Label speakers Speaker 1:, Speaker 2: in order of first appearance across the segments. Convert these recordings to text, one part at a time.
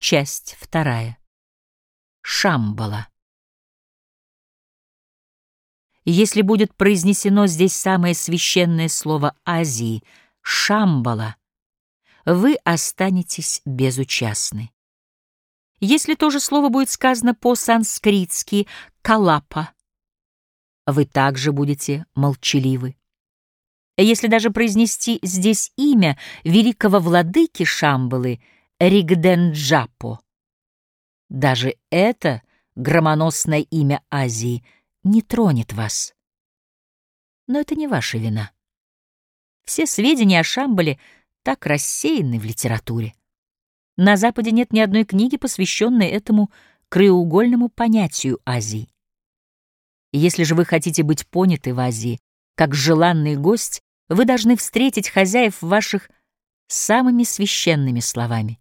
Speaker 1: Часть вторая. Шамбала. Если будет произнесено здесь самое священное слово Азии — Шамбала, вы останетесь безучастны. Если то же слово будет сказано по-санскритски «калапа», вы также будете молчаливы. Если даже произнести здесь имя великого владыки Шамбалы Ригденджапо, даже это громоносное имя Азии не тронет вас. Но это не ваша вина. Все сведения о Шамбале так рассеяны в литературе. На Западе нет ни одной книги, посвященной этому краеугольному понятию Азии. Если же вы хотите быть поняты в Азии, как желанный гость, вы должны встретить хозяев ваших самыми священными словами.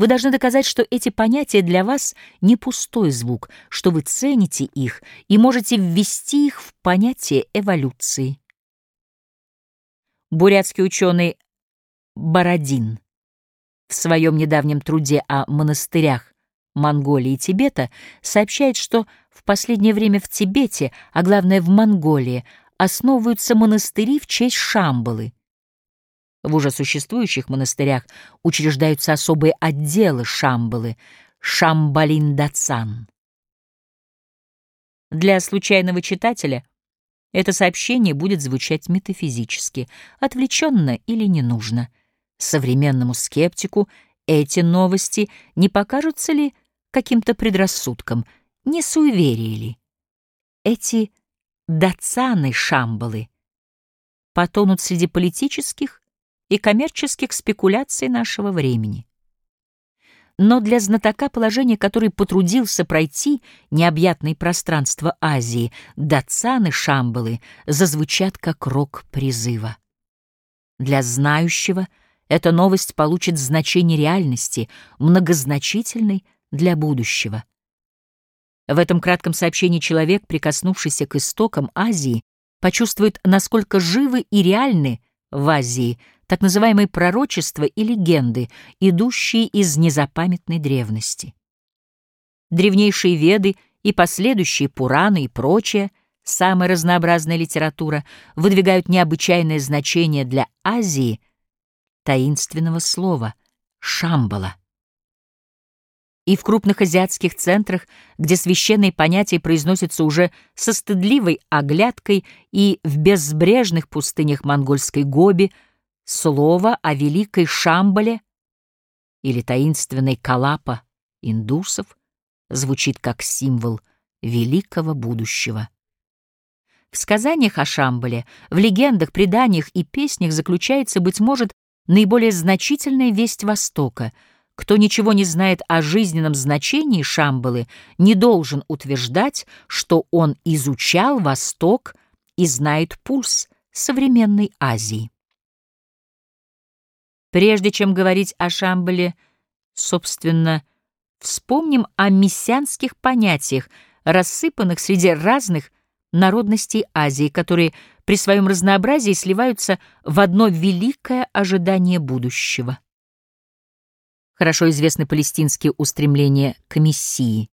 Speaker 1: Вы должны доказать, что эти понятия для вас не пустой звук, что вы цените их и можете ввести их в понятие эволюции. Бурятский ученый Бородин в своем недавнем труде о монастырях Монголии и Тибета сообщает, что в последнее время в Тибете, а главное в Монголии, основываются монастыри в честь Шамбалы. В уже существующих монастырях учреждаются особые отделы Шамбалы — Шамбалин-Дацан. Для случайного читателя это сообщение будет звучать метафизически, отвлеченно или не нужно. Современному скептику эти новости не покажутся ли каким-то предрассудком, не суеверие ли? Эти дацаны Шамбалы потонут среди политических и коммерческих спекуляций нашего времени. Но для знатока положения, который потрудился пройти необъятное пространство Азии, дацаны Шамбалы зазвучат как рок призыва. Для знающего эта новость получит значение реальности, многозначительной для будущего. В этом кратком сообщении человек, прикоснувшийся к истокам Азии, почувствует, насколько живы и реальны в Азии так называемые пророчества и легенды, идущие из незапамятной древности. Древнейшие веды и последующие Пураны и прочее, самая разнообразная литература, выдвигают необычайное значение для Азии таинственного слова «шамбала» и в крупных азиатских центрах, где священные понятия произносятся уже со стыдливой оглядкой, и в безбрежных пустынях монгольской Гоби, слово о великой Шамбале или таинственной Калапа индусов звучит как символ великого будущего. В сказаниях о Шамбале, в легендах, преданиях и песнях заключается, быть может, наиболее значительная весть Востока — кто ничего не знает о жизненном значении Шамбалы, не должен утверждать, что он изучал Восток и знает пульс современной Азии. Прежде чем говорить о Шамбале, собственно, вспомним о мессианских понятиях, рассыпанных среди разных народностей Азии, которые при своем разнообразии сливаются в одно великое ожидание будущего. Хорошо известны палестинские устремления к Мессии.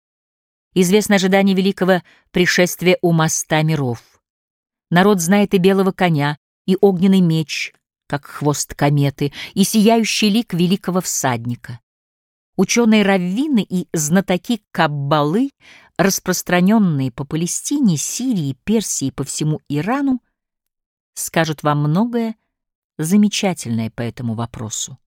Speaker 1: Известно ожидание великого пришествия у моста миров. Народ знает и белого коня, и огненный меч, как хвост кометы, и сияющий лик великого всадника. Ученые-раввины и знатоки Каббалы, распространенные по Палестине, Сирии, Персии по всему Ирану, скажут вам многое замечательное по этому вопросу.